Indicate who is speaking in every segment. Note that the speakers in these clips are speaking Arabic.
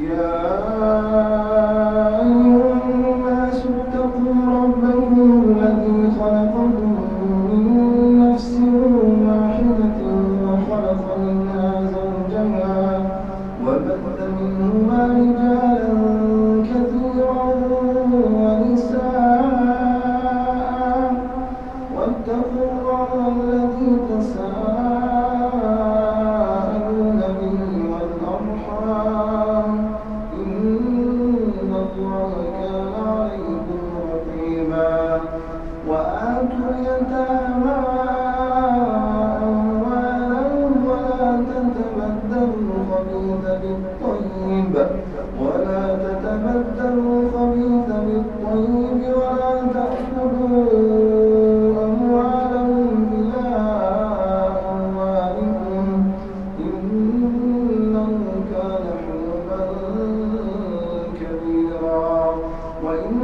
Speaker 1: يا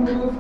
Speaker 1: إن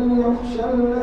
Speaker 1: الذين يأكلون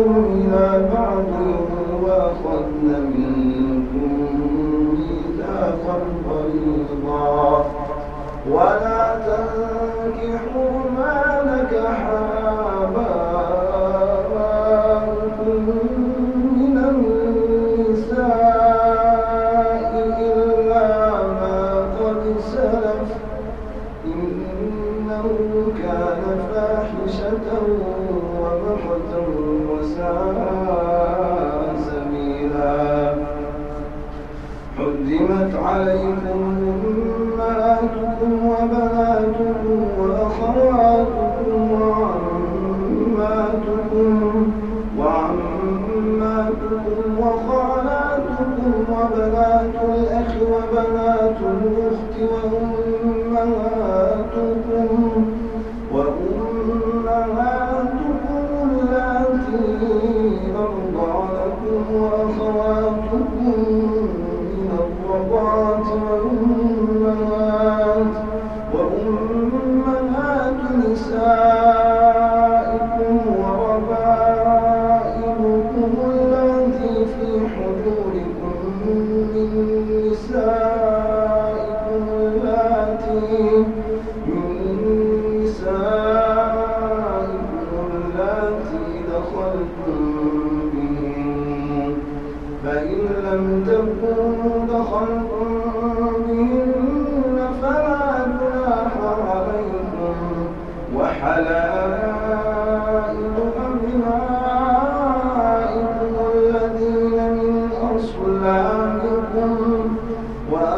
Speaker 2: بعضكم إلى بعض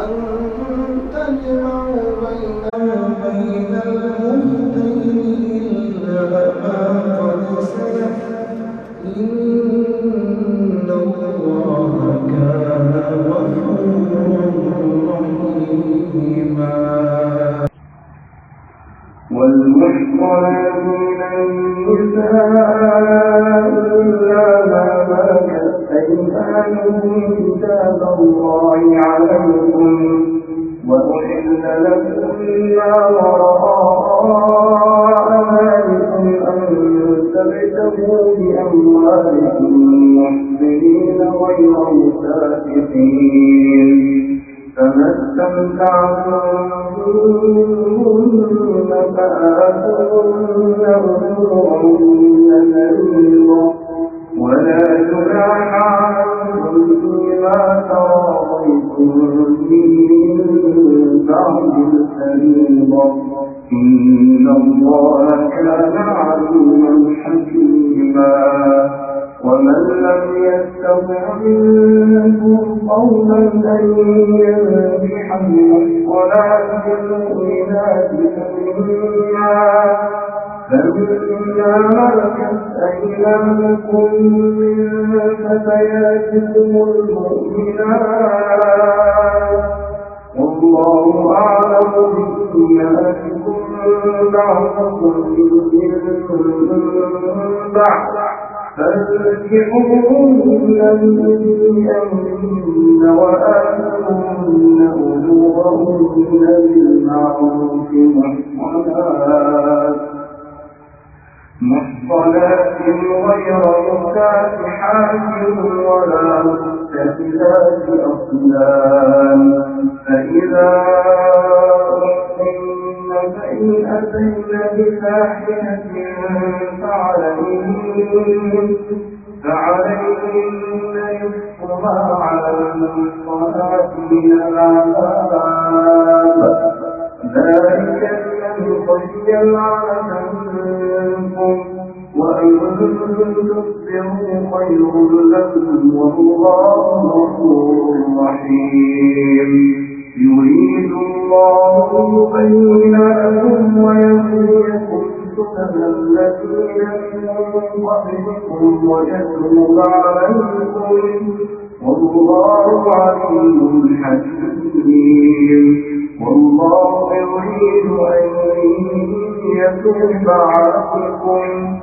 Speaker 2: ಯಾರು إن الله كان عليما حكيما ومن لم يستطع منكم قولا أن ينجح المحصنات المؤمنات فمما فمما ملكت أيمانكم من فتياتكم المؤمنات والله أعلم بإيمانكم بعضكم من بعض. فانكحوهن بأمرهن وآتوهن أجورهن بالمعروف محصنات محصنات غير مكافحات ولا متخذات أصنام فإذا أحسن فإن أتين بفاحشة فعليهن فعليهن ما على المحصنات من والله غفور رحيم يريد الله يبين لكم ويهديكم سنن الذين من قبلكم ويتوب عليكم والله عليم حكيم والله يريد أن يتوب عليكم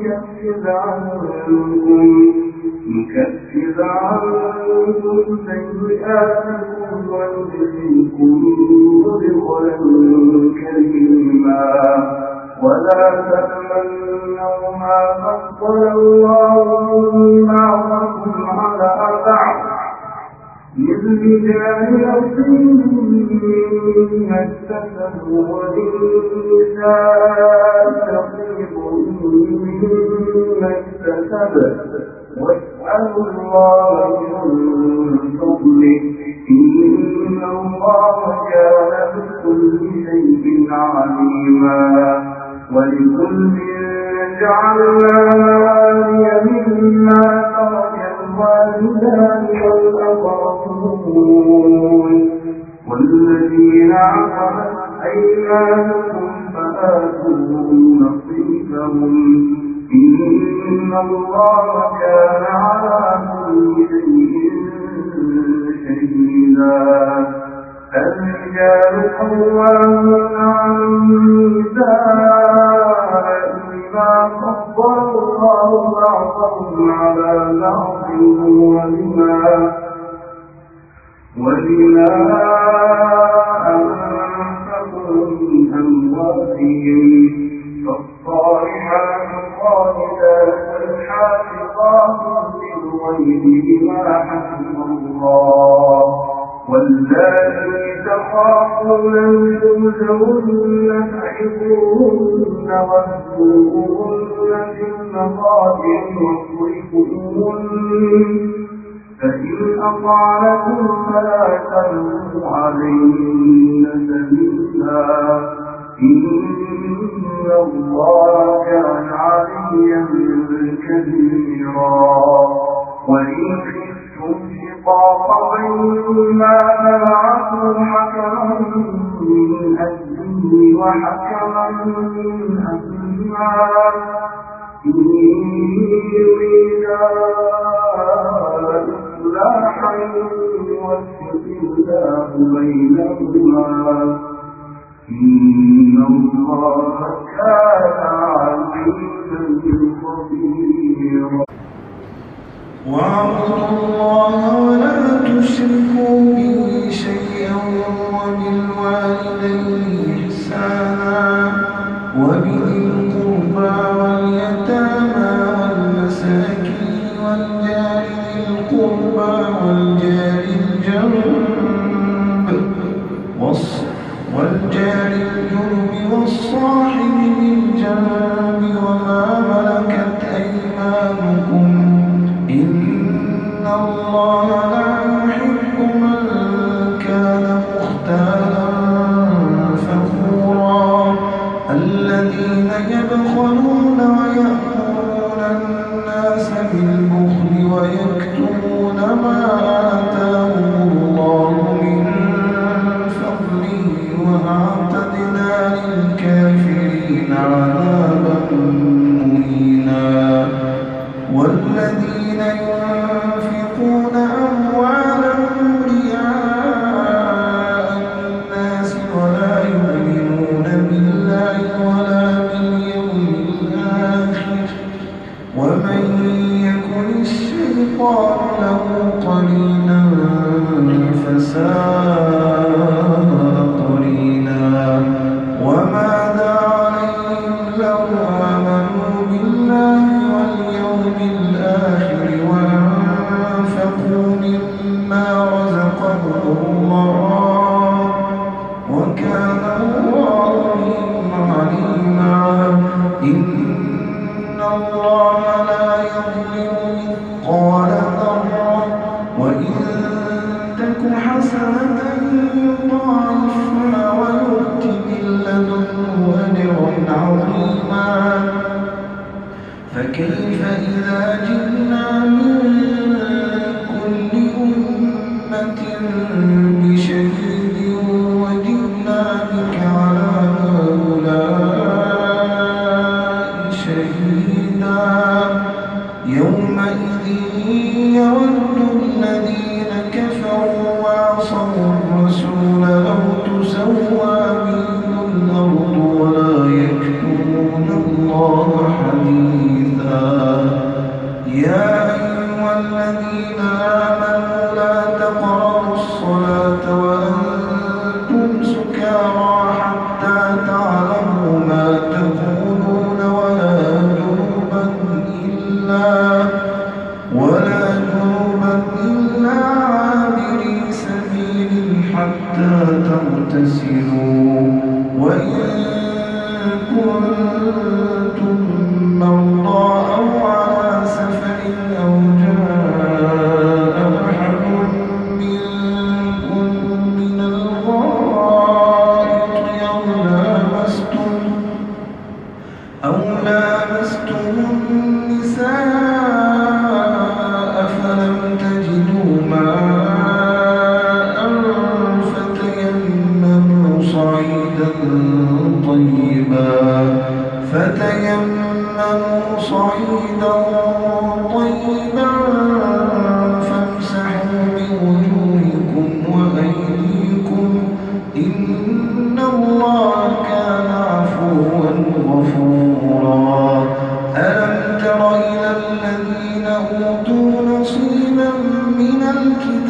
Speaker 2: نكفر عنكم. نكفر عنكم سيئاتكم وندخلكم مدخلا كريما. ولا تتمنوا ما فضل الله بعضكم على بعض. للرجال نصيب مما اكتسبوا وللنساء نصيب مما اكتسبن واسألوا الله من فضله إن الله كان بكل شيء عليما ولكل جعلنا موالي مما ترك والذين عقبت أيمانكم فآتوهم نصيبهم. إن الله كان على كل شيء شهيدا. الرجال قوامون على النساء الله بعضهم على بعض وبما وبما أنفقوا من أموالهم فالصالحات قانتات حافظات للغيب بما حفظ الله. واللاتي تخافون منهم نشوزهن فعظوهن واهجروهن في المضاجع واضربوهن فإن أطعنكم فلا تبغوا عليهن سبيلا. إن الله كان عليا كبيرا. وإن خفتم ميثاقا ما نبعثه حكما من أجله وحكما من أهلها إن يريدا إصلاحا يوفق الله بينهما. إن الله كان عليما خبيرا.
Speaker 1: واعبدوا الله ولا تشركوا به شيئا وبالوالدين إحسانا وب إن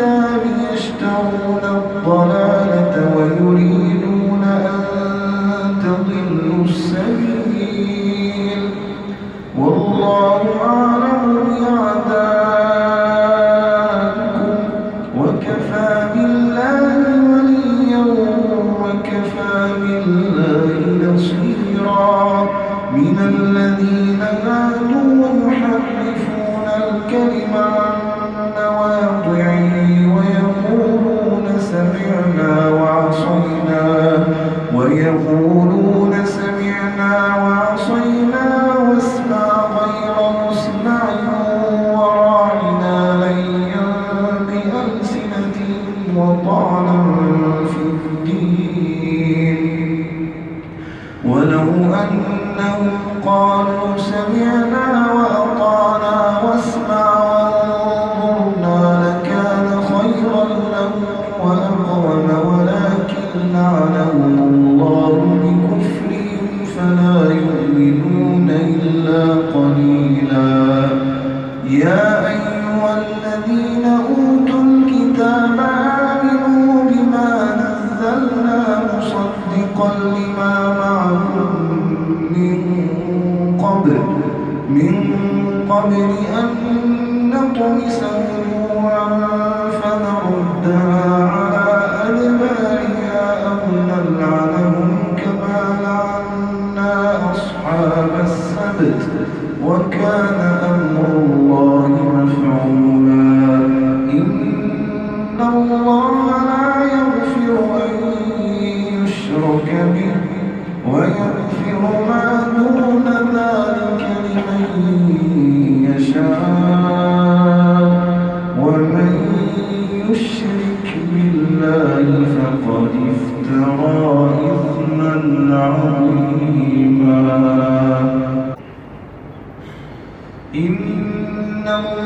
Speaker 1: الكتاب يشترون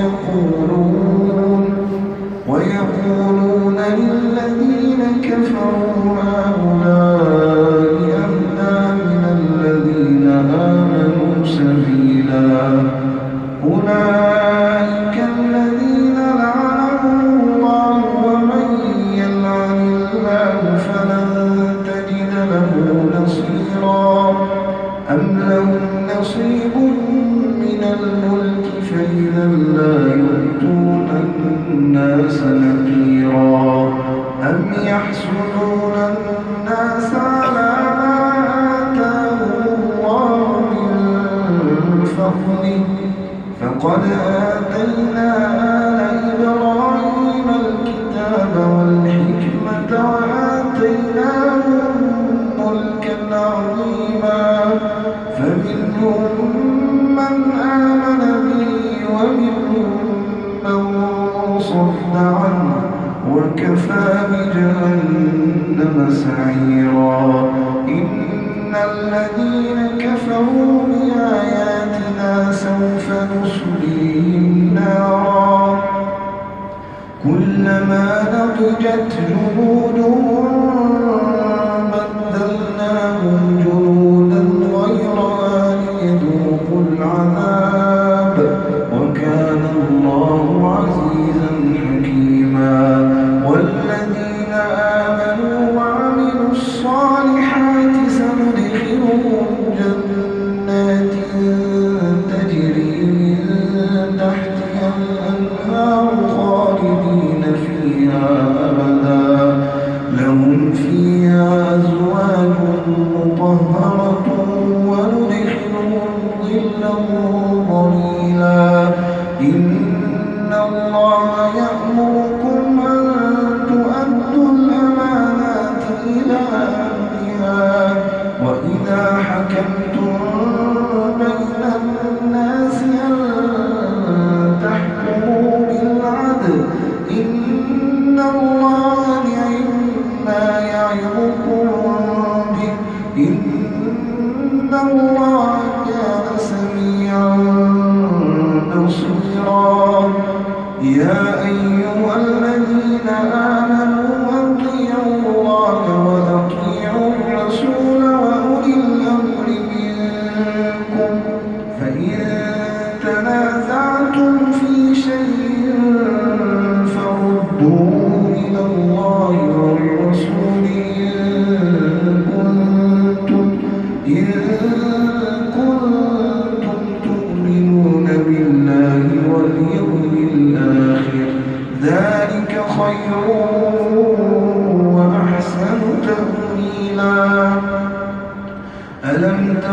Speaker 1: tiempo وكفى بجهنم سعيرا. إن الذين كفروا بآياتنا سوف نصليهم نارا. كلما نضجت جهودهم بدلناهم بها. وإذا حكمتم بين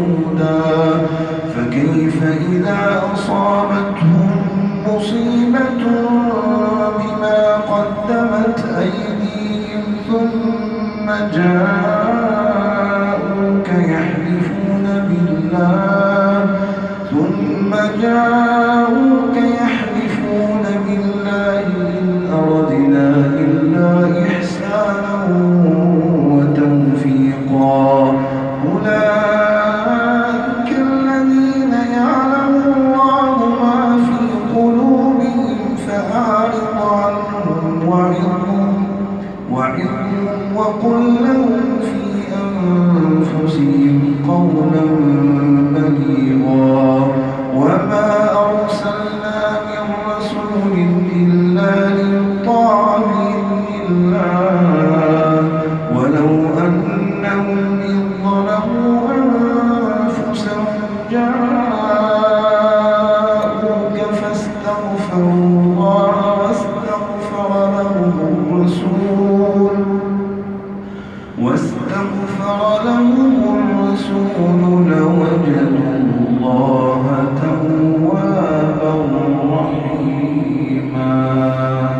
Speaker 1: هدى فكيف إذا أصابتهم مصيبة بما قدمت أيديهم ثم جاءت